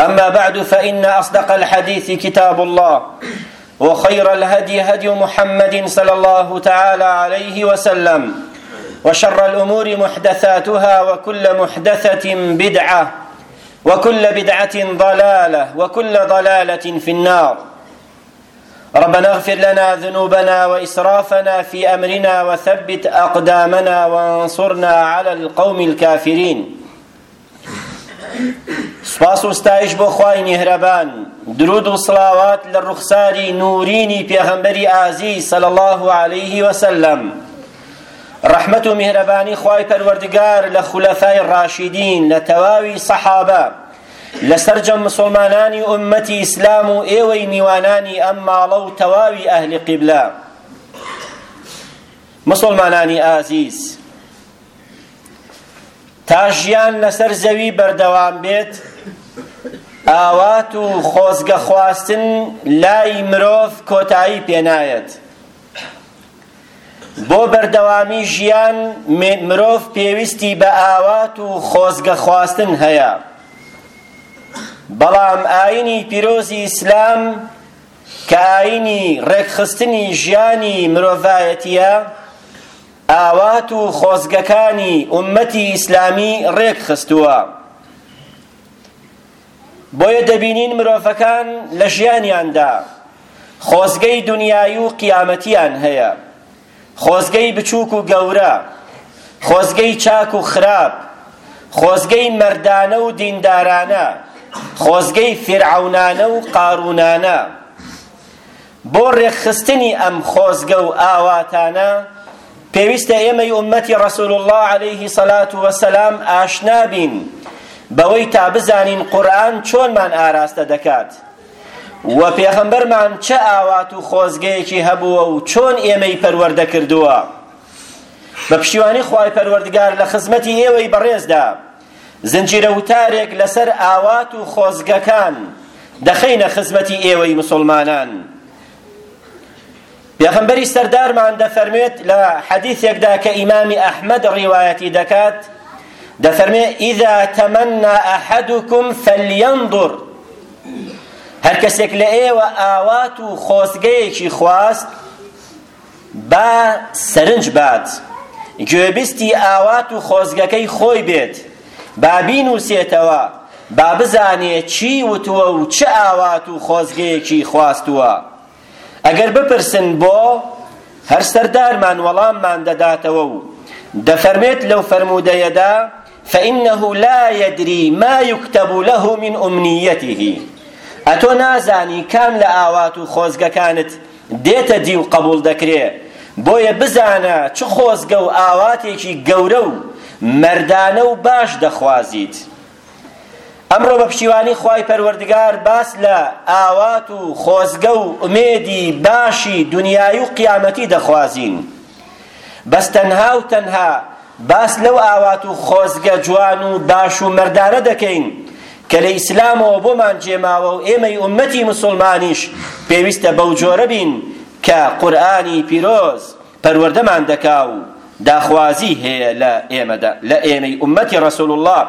أما بعد فإن أصدق الحديث كتاب الله وخير الهدي هدي محمد صلى الله تعالى عليه وسلم وشر الأمور محدثاتها وكل محدثة بدعة وكل بدعة ضلالة وكل ضلالة في النار ربنا اغفر لنا ذنوبنا وإسرافنا في أمرنا وثبت أقدامنا وانصرنا على القوم الكافرين سوپاس و ستایش بۆ خوای میهرەبان درود و صلاوات لە ڕوخساری نورینی پێغەمبەری ئازیز صلی الله علیه وسلم ڕەحمەت و میهرەبانی خوای پەروەردگار لە خولەفای ڕاشیدین لە تەواوی سەحابە لە سەرجەم مسلمانانی ئومەتی ئیسلام و ئێوەی میوانانی ئەم ماڵە و تەواوی ئەهلی قیبلە مسلمانانی ئازیز تا ژیان لەسەر زەوی بەردەوام بێت ئاوات و خۆزگە خواستن لای مرۆڤ کۆتایی پێنایەت بۆ بەردەوامی ژیان مرۆڤ پێویستی بە ئاوات و خۆزگە خواستن هەیە بەڵام ئاینی پیرۆزی ئیسلام کە ئاینی ڕێکخستنی ژیانی مرۆڤایەتیە ئاوات و خۆزگەکانی ئوممەتی ئیسلامی ڕێک خستووە بۆیە دەبینین مرۆڤەکان لە ژیانیاندا خۆزگەی دنیای و قیامەتیان هەیە خۆزگەی بچووک و گەورە خۆزگەی چاک و خراپ خۆزگەی مەردانە و دیندارانە خۆزگەی فرعونانە و قارونانە بۆ ڕێکخستنی ئەم خۆزگە و ئاواتانە پێویستە ئێمەی ئومەتی ڕەسول اللە عەلەیه سەلات وەسەلام ئاشنا بین بەوەی تا بزانین قورئان چۆنمان ئاراستە دەکات و پێغەمبەرمان چ ئاوات و خۆزگەیەکی هەبووە و چۆن ئێمەی پەروەردە کردووە بە پشتیوانی خوای پەروەردگار لە خزمەتی ئێوەی بەڕێزدا زنجیرە وتارێک لەسەر ئاوات و خۆزگەکان دەخەینە خزمەتی ئێوەی مسلمانان پێغمبەری سەردارمان دەفەرمێت لە حەدیثێکدا کە ئیمامی ئەحمەد ڕیوایەتی دەکات دەفەرمێ ئیدا تەمەنا ئەحەدکم فەلیەنظر هەر کەسێک لە ئێوە ئاوات و خۆزگەیەکی خواست با سەرنج بات، گوێبیستی ئاوات و خۆزگەکەی خۆی بێت، با بینووسێتەوە، با بزانێ چی وتووە و چ ئاوات و خۆزگەیەکی خواستووە. ئەگەر بپرسن بۆ؟ هەر سەردارمان وەڵاممان دەداتەوە و دەفەرمێت لەو فەرموودەیەدا، فإنه لا يدري ما يكتب له من أمنيته ئەتۆ نازانی کام لە ئاوات و خۆزگەکانت دێتە دی و قەبووڵ دەکرێ، بۆیە بزانە چ خۆزگە و ئاواتێکی گەورە و مەردانە و باش دەخوازیت. ئەمڕۆ بە پشتیوانی خوای پەروەردگار باس لە ئاوات و خۆزگە و ئومێدی باشی دونیایی و قیامەتی دەخوازین. بەس تەنها و تەنها باس لەو ئاوات و خۆزگە جوان و باش و مەردانە دەکەین کە لە ئیسلامەوە بۆمان جێماوە و ئێمەی ئومەتی مسوڵمانیش پێویستە بەو جۆرە بین کە قورئانی پیرۆز پەروەردەمان دەکا و داخوازی هەیە لە ئێمەدا لە ئێمەی ئومەتی ڕەسول الله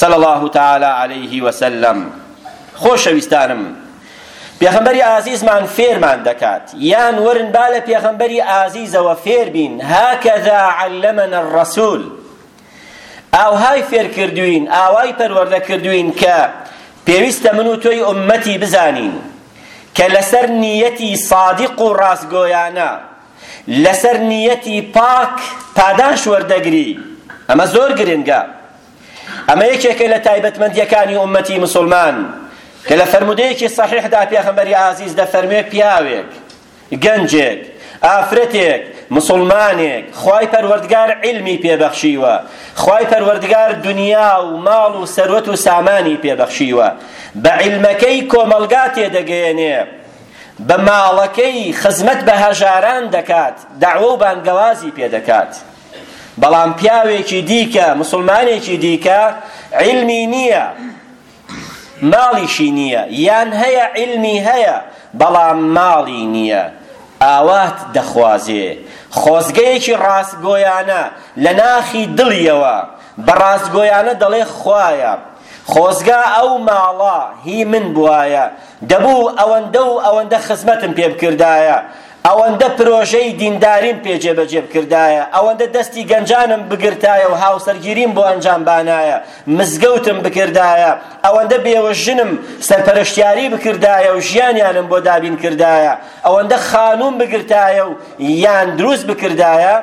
صلی الله تعالی علیه وسلم خۆشەویستانم پێغەمبەری ئازیزمان فێرمان دەکات یان وەرن با لە پێغەمبەری ئازیزەوە فێر بین هەکەذا علمنا الرسول ئاوهای فێر کردوین ئاوای پەروەردە کردوین کە پێویستە من و تۆی ئومەتی بزانین کە لەسەر نیەتی صادق و ڕاستگۆیانە لەسەر نیەتی پاک پاداش وەردەگری ئەمە زۆر گرنگە ئەمە یەکێکە لە تایبەتمەندیەکانی ئومەتی مسوڵمان کە لە فەرمودەیەکی صحیحدا پێغەمبەری ئازیز دەفەرموێ پیاوێک گەنجێک ئافرەتێک مسلمانێک خوای پەروەردگار علمی پێبەخشیوە خوای پەروەردگار دنیا و ماڵ و سەروەت و سامانی پێبەخشیوە بە علمەکەی کۆمەڵگا تێدەگەیەنێ بە ماڵەکەی خزمەت بە هەژاران دەکات داوە و بانگەوازی پێدەکات بەڵام پیاوێکی دیکە مسوڵمانێکی دیکە علمی نییە ماڵیشی نییە یان هەیە علمی هەیە بەڵام ماڵی نییە ئاوات دەخوازێ خۆزگەیەکی ڕاستگۆیانە لە ناخی دڵیەوە بە ڕاستگۆیانە دەڵێ خوایە خۆزگا ئەو ماڵە هی من بوایە دەبوو ئەوەندە و ئەوەندە خزمەتم پێ بکردایە ئەوەندە پرۆژەی دینداریم پێ جێبەجێ بکردایە، ئەوەندە دەستی گەنجانم بگرتایە و هاوسەرگیریم بۆ ئەنجام بانایە، مزگەوتم بکردایە، ئەوەندە بێوە ژنم سەرپەرشتیاری بکردایە و ژیانیانم بۆ دابین کردایە، ئەوەندە خانووم بگرتایە و یان دروست بکردایە،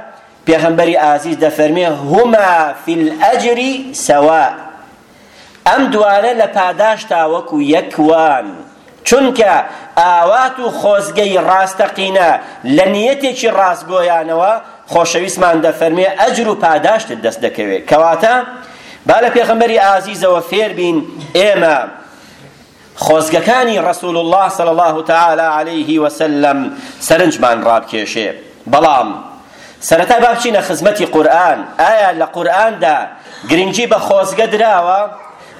پێغەمبەری ئازیز دەفەرمێ، هما فی الاجر سواء. ئەم دوانە لە پاداشتا وەکو یەک وان، چونکە ئاوات و خۆزگەی ڕاستەقینە لە نیەتێکی ڕاستگۆیانەوە خۆشەویستمان دەفەرموێ ئەجر و پاداشتت دەست دەکەوێ، کەواتە با لە پێغەمبەری ئازیزەوە فێربین ئێمە خۆزگەکانی رسول اللە صلی اللە تعالی علیه وسلم سەرنجمان رابکێشێ بەڵام سەرەتا با بچینە خزمەتی قورئان ئایا لە قورئاندا گرنگی بە خۆزگە دراوە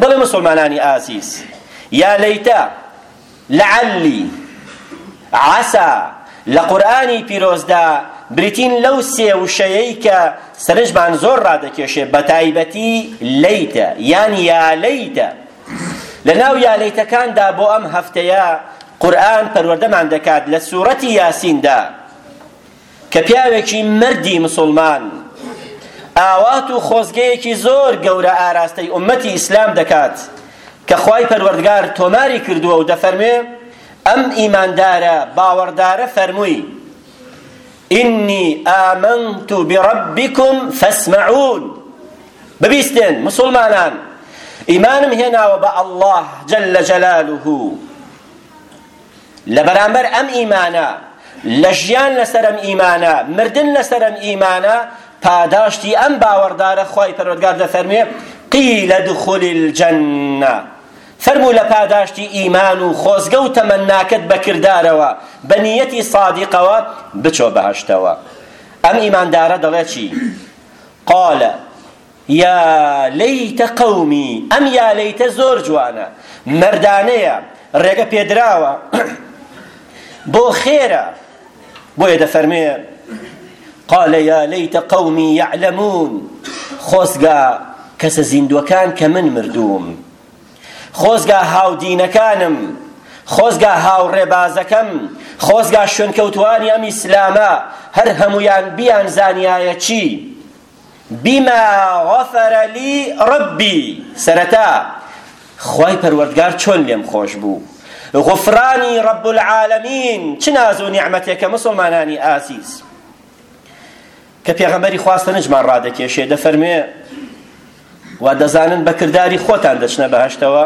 بەڵێ مسلمانانی ئازیز یا لەیتە لەعەلی عەسا لە قورئانی پیرۆزدا بریتین لەو سێ وشەیەی کە سەرنجمان زۆر ڕادەکێشێ بە تایبەتی لەیتە یان یا لەیتە لە ناو یالەیتەکاندا بۆ ئەم هەفتەیە قورئان پەروەردەمان دەکات لە سورەتی یاسیندا کە پیاوێکی مردی مسلمان ئاوات و خۆزگەیەکی زۆر گەورە ئاراستەی ئومەتی ئیسلام دەکات کە خوای پەروەردگار تۆماری کردووە و دەفەرمێ ئەم ئیماندارە باوەڕدارە فەرمووی ئینی ئامنت بربکم فاسمعون ببیستێن مسوڵمانان ئیمانم هێناوە بە اللە جل جلاله لە بەرامبەر ئەم ئیمانە لە ژیان لەسەرم ئیمانە مردن لەسەرم ئیمانە پاداشتی ئەم باوەڕدارە خوای پەروەردگار دەفەرمێ قیل ادخل الجنە فەرموو لە پاداشتی ئیمان و خۆزگە و تەمەناکەت بە کردارەوە بە نیەتی سادیقەوە بچۆ بەهەشتەوە ئەم ئیماندارە دەڵێ چی قال یا لیت قومی ئەم یا لیتە زۆر جوانە مەردانەیە ڕێگە پێدراوە بۆ خێرە بۆیە دەفەرمێ قال یا لیت قومی یعلمون خۆزگا کەسە زیندوەکان کە من مردووم خۆزگا هاودینەکانم خۆزگا هاوڕێبازەکەم خۆزگا شوێنکەوتوانی ئەم ئیسلامە هەر هەمویان بیان زانیایە چی بما غفر لي ربي سەرەتا خوای پەروەردگار چۆن لێم خۆش بوو غفرانی رب العالمین چ ناز و نیعمەتێکە مسلمانانی ئازیز کە پێغەمبەری خواستە نجمان ڕادەکێشێ دەفەرمێ وا دەزانن بە کرداری خۆتان دەچنە بەهەشتەوە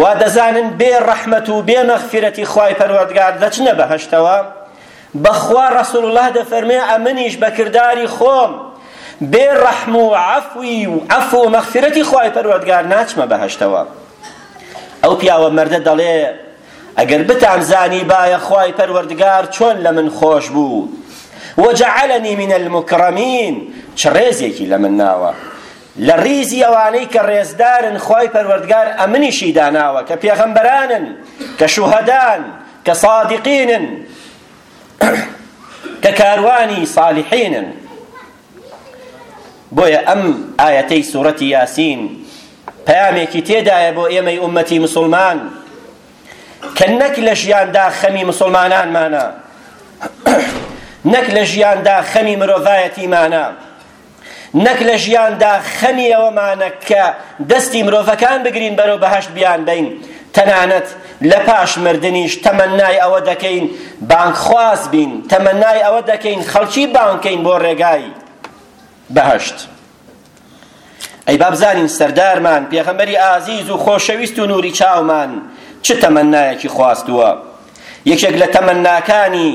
وا دەزانن بێ ڕەحمەت و بێ مەغفیرەتی خوای پەروەردگار دەچنە بەهەشتەوە بەخوا ڕەسوڵ الله دەفەرمێ ئەمنیش بە کرداری خۆم بێ ڕەحم و عەفوی و عەفو و مەغفیرەتی خوای پەروەردگار ناچمە بەهەشتەوە ئەو پیاوە مەردە دەڵێ ئەگەر بتانزانیبایە خوای پەروەردگار چۆن لە من خۆش بوو و جعلنی من المکرمین چ ڕێزێکی لە من ناوە لە ڕیزی ئەوانەی کە ڕێزدارن خوای پەروەردگار ئەمنیشی داناوە کە پێغەمبەرانن کە شوهەدان کە صادقینن کە کاروانی صالحینن بۆیە ئەم ئایەتەی سورەتی یاسین پەیامێکی تێدایە بۆ ئێمەی ئومەتی مسلمان کە نەک لە ژیاندا خەمی مسلمانانمانە نەک لە ژیاندا خەمی مرۆڤایەتیمانە نەک لە ژیاندا خەمی ئەوەمانە کە دەستی مرۆڤەکان بگرین بەرەو بەهەشت بیان بین تەنانەت لە پاش مردنیش تەمەنای ئەوە دەکەین بانگخواز بین تەمەنای ئەوە دەکەین خەڵکی بانگکەین بۆ ڕێگای بەهەشت ئەی بابزانین سەردارمان پێغەمبەری ئازیز و خۆشەویست و نوری چاومان چ تەمەنایەکی خواستووە یەکێک لە تەمەناکانی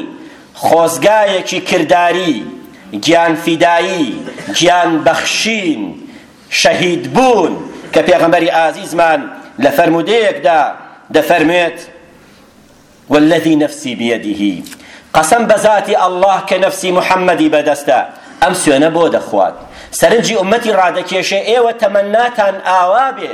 خۆزگایەکی کرداری گیان فیدایی گیان بەخشین شەهید بوون، کە پێغەمبەری ئازیزمان لە فەرموودەیەکدا دەفەرموێت، واللەذی نەفسی بیەدیه، قەسەم بە زاتی اللە کە نەفسی محمدی بەدەستە، ئەم سوێنە بۆ دەخوات سەرنجی ئوممەتی ڕادەکێشێ، ئێوە تەمەناتان ئاوا بێ،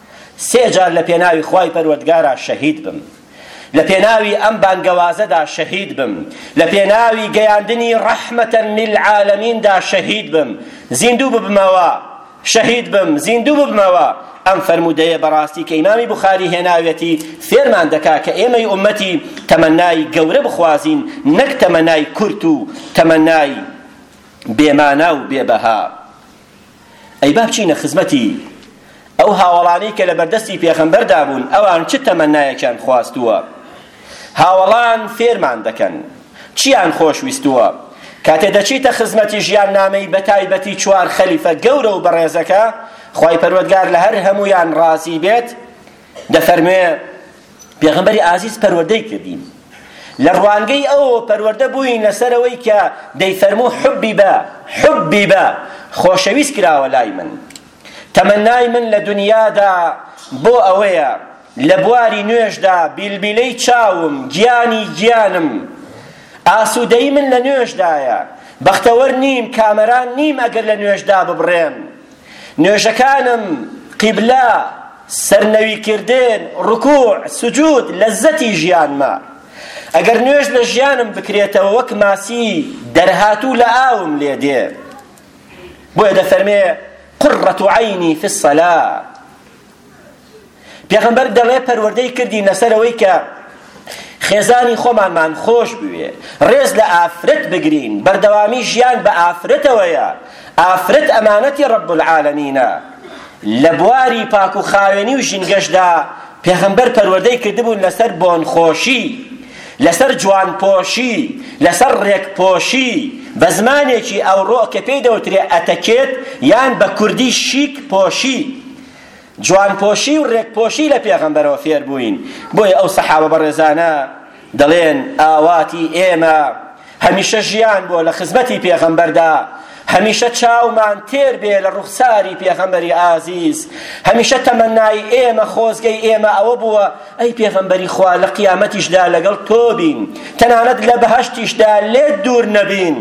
سێ جار لە پێناوی خوای پەروەردگارا شەهید بم، لە پێناوی ئەم بانگەوازەدا شەهید بم، لە پێناوی گەیاندنی ڕەحمەتە للعالمیندا شەهید بم، زیندوو ببمەوە، شەهید بم، زیندوو ببمەوە، ئەم فەرموودەیە بەڕاستی کە ئیمامی بوخاری هێناویەتی فێرمان دەکا کە ئێمەی ئومەتی تەمەنای گەورە بخوازین نەک تەمەنای کورت و تەمەنای بێمانا و بێبەها ئەی با بچینە خزمەتی ئەو هاوەڵانەی کە لەبەردەستی پێغەمبەردا بوون ئەوان چ تەمەنایەکیان خواستووە هاوەڵان فێرمان دەکەن چیان خۆش ویستووە کاتێ دەچیتە خزمەتی ژیان نامەی بەتایبەتی چوار خەلیفە گەورە و بەڕێزەکە خوای پەروەردگار لە هەر هەمویان ڕازی بێت دەفەرموێ، پێغەمبەری ئازیز پەروەردەی کردین، لە ڕوانگەی ئەوەوە پەروەردە بووین لەسەر ئەوەی کە دەیفەرموو حبب، حبب، خۆشەویست کراوە لای من، تەمەنای من لە دنیادا بۆ ئەوەیە لە بواری نوێژدا بیلبیلەی چاوم، گیانی گیانم، ئاسوودەیی من لە نوێژدایە، بەختەوەر نیم، کامەران نیم ئەگەر لە نوێژدا ببڕێم. نوێژەکانم، قیبلە، سەرنەویکردن، ڕکوع، سجود، لەززەتی ژیانمە. ئەگەر نوێژ لە ژیانم بکرێتەوە وەک ماسی دەرهاتوو لە ئاوم لێ دێ. بۆیە دەفەرمێ قرة عینی فی الصلاة پێغەمبەر دەڵێ پەروەردەی کردین لەسەر ئەوەی کە خێزانی خۆمانمان خۆش بوێ ڕێز لە ئافرەت بگرین بەردەوامی ژیان بە ئافرەتەوەیە ئافرەت ئەمانەتی ڕەب العالەمینە لە بواری پاک و خاوێنی و ژینگەشدا پێغەمبەر پەروەردەی کردبوون لەسەر بۆنخۆشی لەسەر جوانپۆشی لەسەر ڕێکپۆشی بە زمانێکی ئەوڕۆ کە پێی دەوترێ ئەتەکێت یان بە کوردی شیک پۆشی جوانپۆشی و رێکپۆشی لە پێغەمبەرەوە فێربووین، بۆیە ئەو سەحابە بەڕێزانە دەڵێن، ئاواتی ئێمە هەمیشە ژیان بووە لە خزمەتی پێغەمبەردا، هەمیشە چاومان تێر بێ لە روخساری پێغەمبەری ئازیز، هەمیشە تەمەنای ئێمە خۆزگەی ئێمە ئەوە بووە، ئەی پێغەمبەری خوا لە قیامەتیشدا لەگەڵ تۆ بین، تەنانەت لە بەهەشتیشدا لێت دوور نەبین.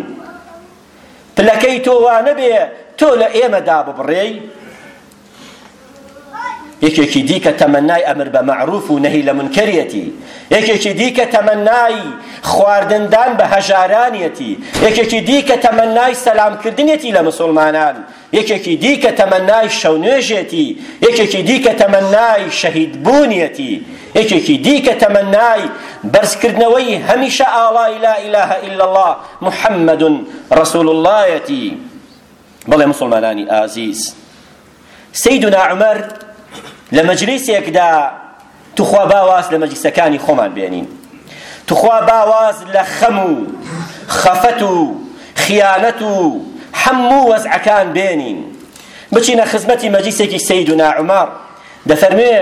پلەکەی تۆ وانەبێ تۆ لە ئێمە داببڕێی یەکێکی دیکە تەمەنای ئەمر بە مەعروف و نەهی لە منکەرێتی یەکێکی دیکە تەمەنای خواردندان بە هەژارانێتی یەکێکی دیکە تەمەنای سەلامکردنێتی لە مسوڵمانان یەکێکی دیکە تەمەنای شەونوێژێتی، یەکێکی دیکە تەمەنای شەهیدبوونیەتی، یەکێکی دیکە تەمەنای بەرزکردنەوەی هەمیشە ئاڵای لا ئیلە ئیلا اللە محمد رسول اللەیەتی. بەڵێ موسڵمانانی ئازیز، سەیدونا عومەر لە مەجلیسێکدا توخوا با واز لە مەجلیسەکانی خۆمان بێنین توخوا با واز لە خەم و خەفەت و خیانەت و هەموو وەزعەکان بێنین بچینە خزمەتی مەجلیسێکی سەیدونا عومەر دەفەرمێ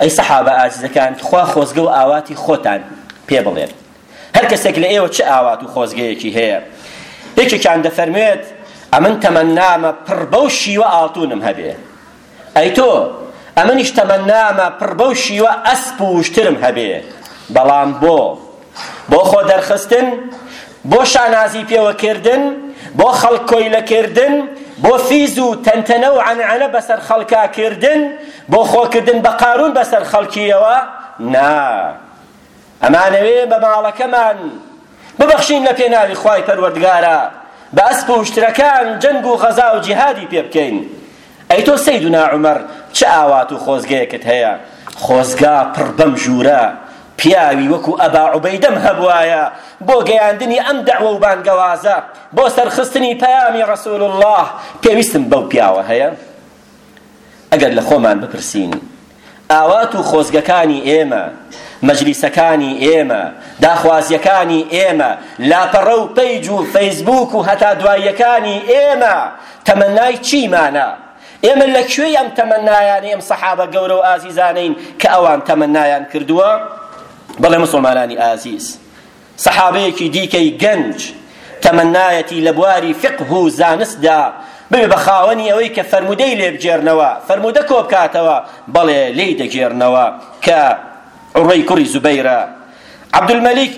ئەی سەحابە ئازیزەکان تخوا خۆزگە و ئاواتی خۆتان پێ بڵێن هەر کەسێک لە ئێوە چ ئاوات و خۆزگەیەکی هەیە یەکێکیان دەفەرموێت ئەمن تەمەنامە پڕ بەو شیوە ئاڵتونم هەبێ ئەی تۆ ئەمنیش تەمەنامە پڕ بەو شیوە ئەسپ و وشترم هەبێ بەڵام بۆ بۆ خۆ دەرخستن بۆ شانازی پێوە کردن بۆ خەڵک کۆیلە کردن بۆ فیز و تەنتەنە و عەنعەنە بەسەر خەڵکا کردن بۆ خۆکردن بە قارون بەسەر خەڵکیەوە نا ئەمانەوێ بە ماڵەکەمان ببەخشین لە پێناوی خوای پەروەردگارا بە ئەسپ و شترەکان جەنگ و غەزا و جیهادی پێ بکەین ئەی تۆ سەیدنا عومەر چ ئاوات و خۆزگەیەکت هەیە خۆزگا پڕ بەم ژوورە پیاوی وەکو ئەبا عوبەیدەم هەبوایە بۆ گەیاندنی ئەم دەعوە و بانگەوازە بۆ سەرخستنی پەیامی ڕەسول الله پێویستم بەو پیاوە هەیە ئەگەر لە خۆمان بپرسین ئاوات و خۆزگەکانی ئێمە مەجلیسەکانی ئێمە داخوازیەکانی ئێمە لاپەڕە و پەیج و فەیسبوک و هەتا دواییەکانی ئێمە تەمەنای چیمانە ئێمە لە کوێی ئەم تەمەنایانی ئەم سەحابە گەورە و ئازیزانەین کە ئەوان تەمەنایان کردووە بەڵێ مسلمانانی ئازیز سەحابەیەکی دیکەی گەنج تەمەنایەتی لە بواری فیقه و زانستدا ببێ بە خاوەنی ئەوەی کە فەرموودەی لێ بگێرنەوە فەرموودە کۆ بکاتەوە بەڵێ لێی دەگێرنەوە کە عروەی کوڕی زوبەیرە عەبدولمەلیک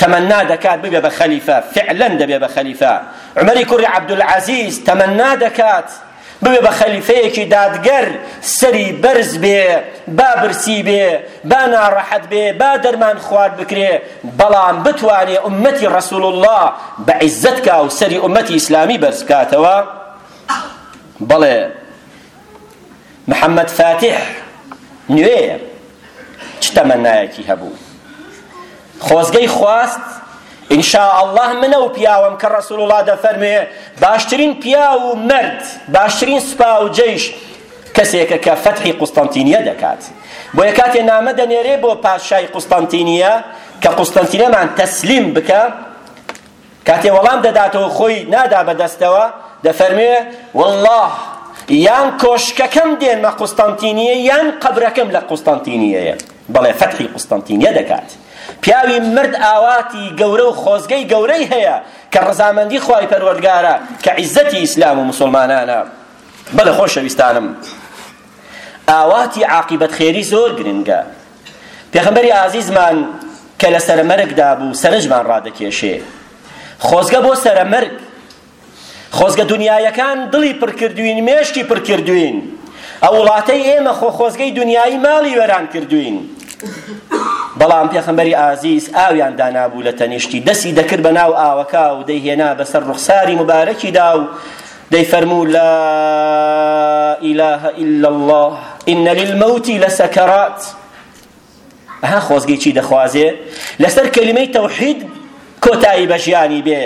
تەمەنا دەکات ببێ بە خەلیفە فعلا دەبێ بە خەلیفە عمەری کوڕی عەبدولعەزیز تەمەنا دەکات ببێ بە خەلیفەیەکی دادگەر سەری بەرز بێ با برسی بێ با ناڕەحەت بێ با دەرمان خوارد بکرێ بەڵام بتوانێ ئومەتی ڕەسول الله بە عیزەت کا و سەری ئومەتی ئیسلامی بەرز بکاتەوە بەڵێ محەممەد فاتح نوێیە چ تەمەنایەکی هەبوو خۆزگەی خواست ان شاء الله من ئەو پیاوەم کە رسول الله دەفەرمێ باشترین پیاو و مرد باشترین سوپا و جیش کەسێکە کە فەتحی قوستەنتینیە دەکات بۆیە کاتێ نامە دەنێرێ بۆ پادشای قوستەنتینیە کە قوستەنتینەمان تەسلیم بکە کاتێ وەڵام دەداتەوە خۆی نادا بەدەستەوە دەفەرموێ واللە یان کۆشکەکەم دێنمە قوستەنتینیە یان قەبرەکەم لە قوستەنتینیەیە بەڵێ فەتحی قوستەنتینیە دەکات پیاوی مرد ئاواتی گەورە و خۆزگەی گەورەی هەیە کە ڕزامەندی خوای پەروەردگارە کە عیزەتی ئیسلام و مسلمانانە بەڵێ خۆشەویستانم ئاواتی عاقبەت خێری زۆر گرنگە پێغەمبەری ئازیزمان کە لە سەرەمەرگدا بوو سەرنجمان ڕادەکێشێ خۆزگە بۆ سەرەمەرگ خۆزگە دنیایەکان دڵی پڕکردوین مێشکی پڕکردوین ئەو وڵاتەی ئێمە خۆ خۆزگەی دنیایی ماڵی وێران کردوین بەڵام پێخەمبەری ئازیز ئاویان دانابوو لە تەنیشتی دەسی دەکرد بە ناو ئاوەکە و دەیهێنا بەسەر ڕوخساری مبارەکیدا و دەیفەرموو، لا اله الا اللە ان للموت لسکرات ئەها خۆزگەی چی دەخوازێ لەسەر کەلیمەی تەوحید کۆتایی بە ژیانی بێ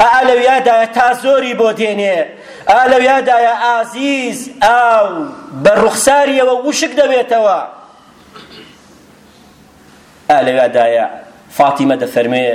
ئا لەویادایە تا زۆری بۆ دێنێ ئا لەویادایە ئازیز ئاو بە ڕوخساریەوە وشک دەبێتەوە ئا لەویادایە فاتیمە دەفەرموێ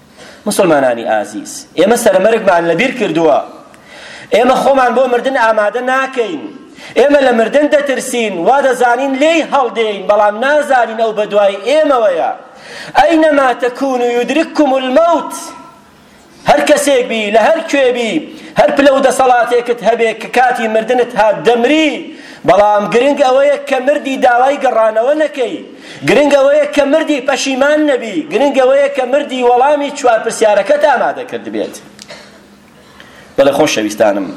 موسڵمانانی ئازیز ئێمە سەرەمەرگمان لەبیر کردووە ئێمە خۆمان بۆ مردن ئامادە ناکەین ئێمە لە مردن دەترسین وا دەزانین لێی هەڵدێین بەڵام نازانین ئەو بەدوای ئێمەوەیە ئەینەما تەکون و یدرککم المەوت هەر کەسێک بی لە هەر کوێ بی هەر پلە و دەسەڵاتێکت هەبێ کە کاتی مردنت هات دەمری بەڵام گرنگ ئەوەیە کە مردی داوای گەڕانەوە نەکەی گرنگ ئەوەیە کە مردی پەشیمان نەبی، گرنگ ئەوەیە کە مردی وەڵامی چوار پرسیارەکەت ئامادە کردبێت. بەڵێ خۆشەویستانم،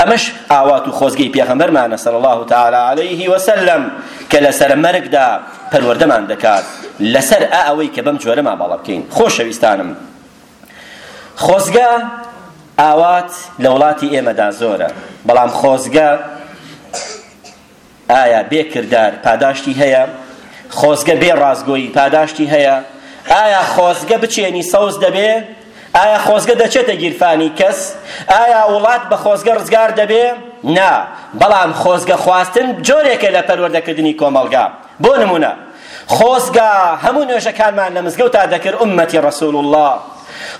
ئەمەش ئاوات و خۆزگەی پێغەمبەرمانە صلی الله تعالی علیه وسلم کە لەسەر مەرگدا پەروەردەمان دەکات لەسەر ئەوەی کە بەم جۆرە مامەڵە بکەین. خۆشەویستانم، خۆزگە ئاوات لە وڵاتی ئێمەدا زۆرە، بەڵام خۆزگە ئایا بێ کردار پاداشتی هەیە؟ خۆزگە بێ ڕاستگۆیی پاداشتی هەیە؟ ئایا خۆزگە بچێنی سەوز دەبێ؟ ئایا خۆزگە دەچێتە گیرفانی کەس؟ ئایا وڵات بە خۆزگە ڕزگار دەبێ؟ نا، بەڵام خۆزگە خواستن جۆرێکە لە پەروەردەکردنی کۆمەڵگا. بۆ نمونە خۆزگا هەموو نوێژەکانمان لە مزگەوتا دەکرد ئومەتی ڕسول اللە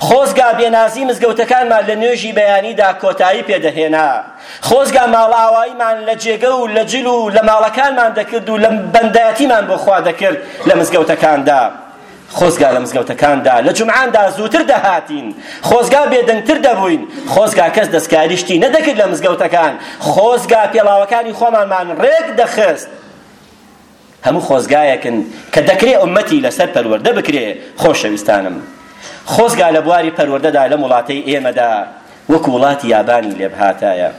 خۆزگا بێنازی مزگەوتەکانمان لە نوێژی بەیانیدا کۆتایی پێدەهێنا خۆزگا ماڵئاواییمان لە جێگە و لە جل و لە ماڵەکانمان دەکرد و لە بەندایەتیمان بۆ خوا دەکرد لە مزگەوتەکاندا خۆزگا لە مزگەوتەکاندا لە جمعاندا زووتر دەهاتین خۆزگا بێدەنگتر دەبووین خۆزگا کەس دەستکاریشتی نەدەکرد لە مزگەوتەکان خۆزگا پێڵاوەکانی خۆمانمان ڕێک دەخست هەموو خۆزگایەکن کە دەکرێ ئومەتی لەسەر پەروەردە بکرێ خۆشەویستانم خۆزگا لە بواری پەروەردەدا لەم وڵاتەی ئێمەدا وەکو وڵاتی یابانی لێبهاتایە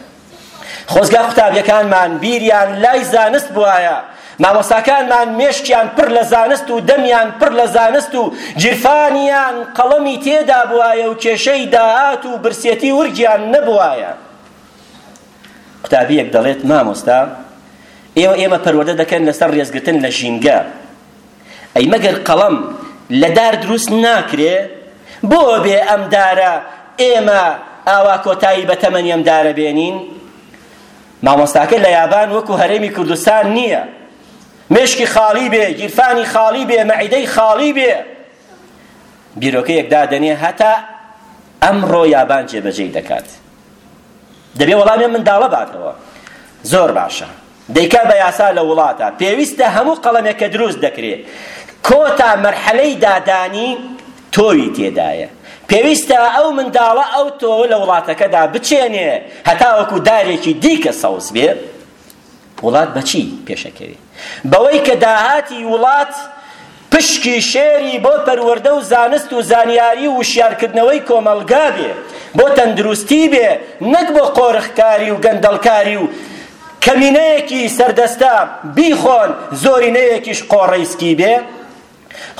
خۆزگا قوتابیەکانمان بیریان لای زانست بوایە مامۆستاکانمان مێشکیان پڕ لە زانست و دەمیان پڕ لە زانست و جیرفانیان قەڵەمی تێدا بوایە و کێشەی داهات و برسێتی ورگیان نەبوایە قوتابییەک دەڵێت، مامۆستا، ئێوە ئێمە پەروەردە دەکەن لەسەر ڕێزگرتن لە ژینگە، ئەی مەگەر قەڵەم لە دار دروست ناکرێ؟ بۆ بێ ئەم دارە ئێمە ئاوا کۆتایی بە تەمەنی ئەم دارە بێنین؟ مامۆستاکە لە یابان وەکو هەرێمی کوردستان نییە، مێشکی خاڵی بێ، گیرفانی خاڵی بێ، مەعیدەی خاڵی بێ، بیرۆکەیەک دادەنێ هەتا ئەمڕۆ یابان جێبەجێی دەکات. دەبێ وەڵامی ئەم منداڵە باتەوە زۆر باشە دەیکا بە یاسا لە وڵاتە پێویستە هەموو قەڵەمێک کە دروست دەکرێت کۆتا مەرحەلەی دادانی تۆوی تێدایە پێویستە ئەو منداڵە ئەو تۆوە لە وڵاتەکەدا بچێنێ هەتاوەکو دارێکی دیکە سەوز بێت وڵات بە چی پێشەکەوێ؟ بەوەی کە داهاتی وڵات پشکی شێری بۆ پەروەردە و زانست و زانیاری و وشیارکردنەوەی کۆمەڵگا بێ، بۆ تەندروستی بێ، نەک بۆ قۆرخکاری و گەندەڵکاری و کەمینەیەکی سەردەستە بیخۆن، زۆرینەیەکیش قۆڕەیسکی بێ؟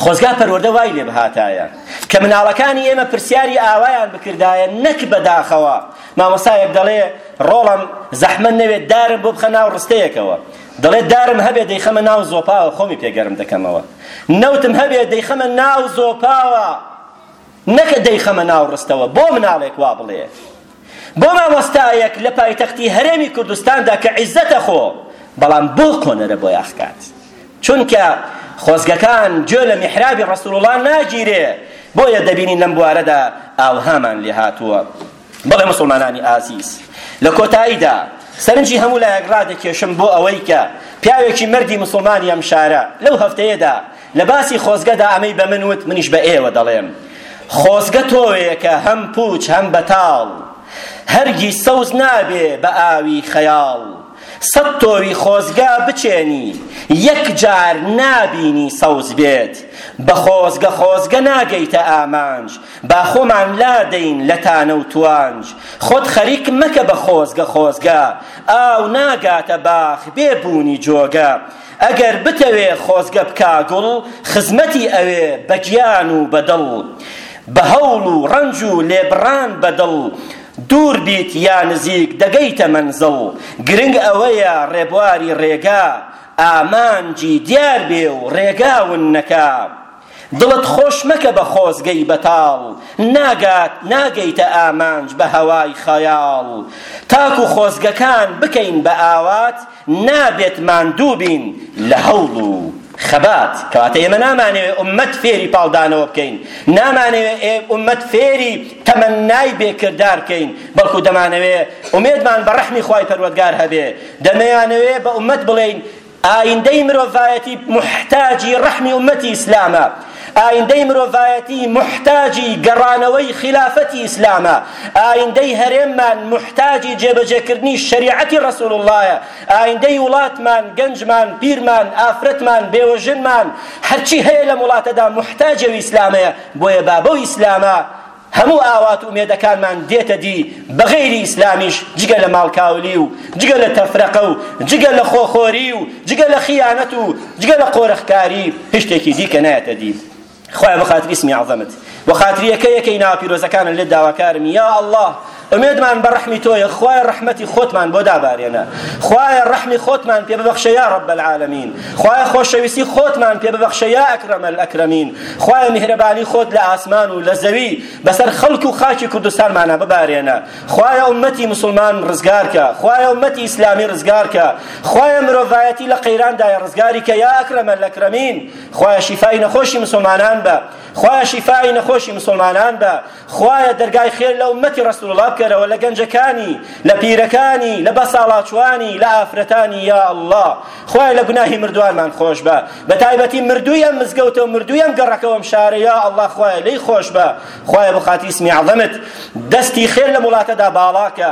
خۆزگا پەروەردە وای لێ بهاتایە کە مناڵەکانی ئێمە پرسیاری ئاوایان بکردایە نەک بەداخەوە مامۆستایەک دەڵێ ڕۆڵم زەحمە نەوێت دارم بۆ بخە ناو ڕستەیەکەوە دەڵێت دارم هەبێ دەیخەمە ناو زۆپاوە خۆمی پێگەرم دەکەمەوە نەوتم هەبێ دەیخەمە ناو زۆپاوە نەکە دەیخەمە ناو ڕستەوە بۆ مناڵێک وا بڵێ بۆ مامۆستایەک لە پایتەختی هەرێمی کوردستاندا کە عیزەتە خۆ بەڵام بۆ قۆنەرە بۆیاخ کات چونکە خۆزگەکان گوێ لە میحرابی ڕەسوڵڵا ناگیرێ بۆیە دەبینین لەم بوارەدا ئاوهامان لێ هاتووە بەڵێ مسلمانانی ئازیز لە کۆتاییدا سەرنجی هەموو لایەک ڕادەکێشم بۆ ئەوەی کە پیاوێکی مردی مسلمانی ئەم شارە لەو هەفتەیەدا لە باسی خۆزگەدا ئەمەی بە من وت منیش بە ئێوە دەڵێم خۆزگە تۆوێکە هەم پوچ هەم بەتاڵ هەرگیز سەوز نابێ بە ئاوی خەیاڵ سەد تۆوی خۆزگە بچێنی یەک جار نابینی سەوز بێت بە خۆزگە خۆزگە ناگەیتە ئامانج با خۆمان لادەین لە تانە و توانج خۆت خەریک مەکە بە خۆزگە خۆزگە ئاو ناگاتە باخ بێ بوونی جۆگە ئەگەر بتەوێ خۆزگە بکا گوڵ خزمەتی ئەوێ بە گیان و بە دڵ بە هەوڵ و ڕەنج و لێبڕان بە دڵ دوور بیت یا نزیک دەگەیتە مەنزڵ گرنگ ئەوەیە ڕێبواری ڕێگا ئامانجی دیار بێ و ڕێگا ون نەکا دڵت خۆش مەکە بە خۆزگەی بەتاڵ ناگات ناگەیتە ئامانج بە هەوای خەیاڵ تاکو خۆزگەکان بکەین بە ئاوات نابێت ماندوو بین لە هەوڵ و خەبات کەواتە ئێمە نامانەوێ ئوممەت فێری پاڵدانەوە بکەین نامانەوێ ئوممەت فێری تەمەنای بێکردار بکەین بەڵکو دەمانەوێ ئومێدمان بە ڕەحمی خوای پەروەردگار هەبێ دەمەیانەوێ بە ئوممەت بڵێین ئایندەی مرۆڤایەتی موحتاجی ڕەحمی ئومەتی ئیسلامە ئایندەی مرۆڤایەتی موحتاجی گەڕانەوەی خلافەتی ئیسلامە ئایندەی هەرێممان موحتاجی جێبەجێکردنی شەریعەتی ڕەسول اللەیە ئایندەی وڵاتمان گەنجمان پیرمان ئافرەتمان بێوەژنمان هەرچی هەیە لەم وڵاتەدا موحتاجی ئیسلامەیە بۆیە با بەو ئیسلامە هەموو ئاوات و ئومێدەکانمان دێتە دی بە غەیری ئیسلامیش جگە لە ماڵکاولی و جگە لە تەفرەقە و جگە لە خۆخۆری و جگە لە خیانەت و جگە لە قۆرخکاری هشتێکی دیکە نایەتە دی خوای بخاطر اسمی عظمت وخاطر یەکە یەکەی ناو پیرۆزەکانە لێ داواکارم یا الله ئومێدمان بە ڕەحمی تۆیە خوایە ڕەحمەتی خۆتمان بۆ دابارێنە خوایە ڕەحمی خۆتمان پێ ببەخشە یا رب العالمین خوایە خۆشەویستی خۆتمان پێ ببەخشە یا ئەکرەم الاکرمین خوایە میهرەبانی خۆت لە ئاسمان و لە زەوی بەسەر خەڵک و خاکی کوردستانمانە ببارێنە خوایە ئومەتی مسلمان ڕزگارکە خوایە ئومەتی ئیسلامی ڕزگارکە خوایە مرۆڤایەتی لە قەیراندایە ڕزگاری کە یا ئەکرەم الاکرمین خوایە شیفای نەخۆشی مسلمانان بە خوایە شیفای نەخۆشی مسلمانان بە خوایە دەرگای خێر لە ئومەتی ڕەسوڵڵا بکەرەوە لە گەنجەکانی لە پیرەکانی لە بەساڵاچوانی لە ئافرەتانی یا ئەڵڵا خوایە لە گوناهی مردوانمان خۆش بە بە تایبەتی مردووی ئەم مزگەوتە و مردووی ئەم گەڕەکەوە ئەم شارە یا ئەڵڵا خوایە لێی خۆش بە خوایە بۆ خاتی ئیسمی عەزەمت دەستی خێر لەم وڵاتەدا باڵاکە